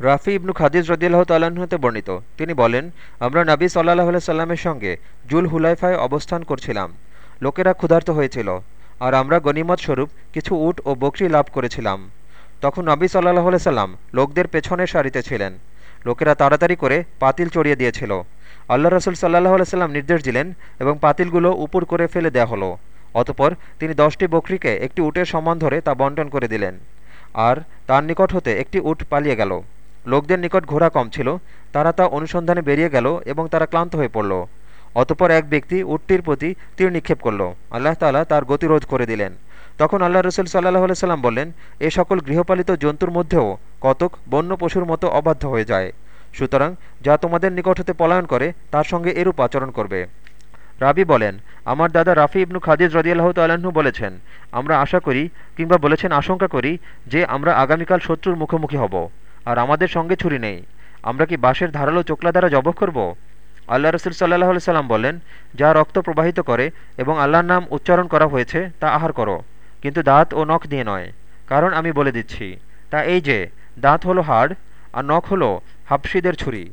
রাফি ইবনু খাদিজ রদিয়াল্লাহ তাল্লাহতে বর্ণিত। তিনি বলেন, আমরা নবী সাল্লাহ সাল্লামের সঙ্গে জুল হুলাইফায় অবস্থান করছিলাম। লোকেরা ক্ষুধার্ত হয়েছিল। আর আমরা গনিমত স্বরূপ কিছু উট ও বকরি লাভ করেছিলাম। তখন নবী সাল্লাহ সাল্লাম লোকদের পেছনে সারিতে ছিলেন। লোকেরা তাড়াতাড়ি করে পাতিল চড়িয়ে দিয়েছিল। আল্লাহ রসুল সাল্লাহ সাল্লাম নির্দেশ দিলেন এবং পাতিলগুলো উপর করে ফেলে দেওয়া হলো। অতপর তিনি দশটি বকরিকে একটি উটের সমান ধরে তা বন্টন করে দিলেন। আর তার নিকট হতে একটি উট পালিয়ে গেল। লোকদের নিকট ঘোড়া কম ছিল, তারা তা অনুসন্ধানে বেরিয়ে গেল এবং তারা ক্লান্ত হয়ে পড়ল। অতপর এক ব্যক্তি উটটির প্রতি তীর নিক্ষেপ করল। আল্লাহ তালা তার গতিরোধ করে দিলেন। তখন আল্লাহ রসুল সাল্লাহ সাল্লাম বললেন, এ সকল গৃহপালিত জন্তুর মধ্যেও কতক বন্য পশুর মতো অবাধ্য হয়ে যায়। সুতরাং যা তোমাদের নিকট হতে পলায়ন করে, তার সঙ্গে এরূপ আচরণ করবে। রাবি বলেন, আমার দাদা রাফি ইবনু খাদিজ রদিয়াল্লাহ তাল্লাহ্ন বলেছেন, আমরা আশা করি কিংবা বলেছেন আশঙ্কা করি যে আমরা আগামীকাল শত্রুর মুখোমুখি হব। আর আমাদের সঙ্গে ছুরি নেই। আমরা কি বাঁশের ধারালো চোকলা দ্বারা জবক করব? আল্লাহ রসুল সাল্লাহ সাল্লাম বলেন, যা রক্ত প্রবাহিত করে এবং আল্লাহর নাম উচ্চারণ করা হয়েছে, তা আহার করো। কিন্তু দাঁত ও নখ দিয়ে নয়। কারণ আমি বলে দিচ্ছি, তা এই যে, দাঁত হলো হাড়, আর নখ হলো হাফসিদের ছুরি।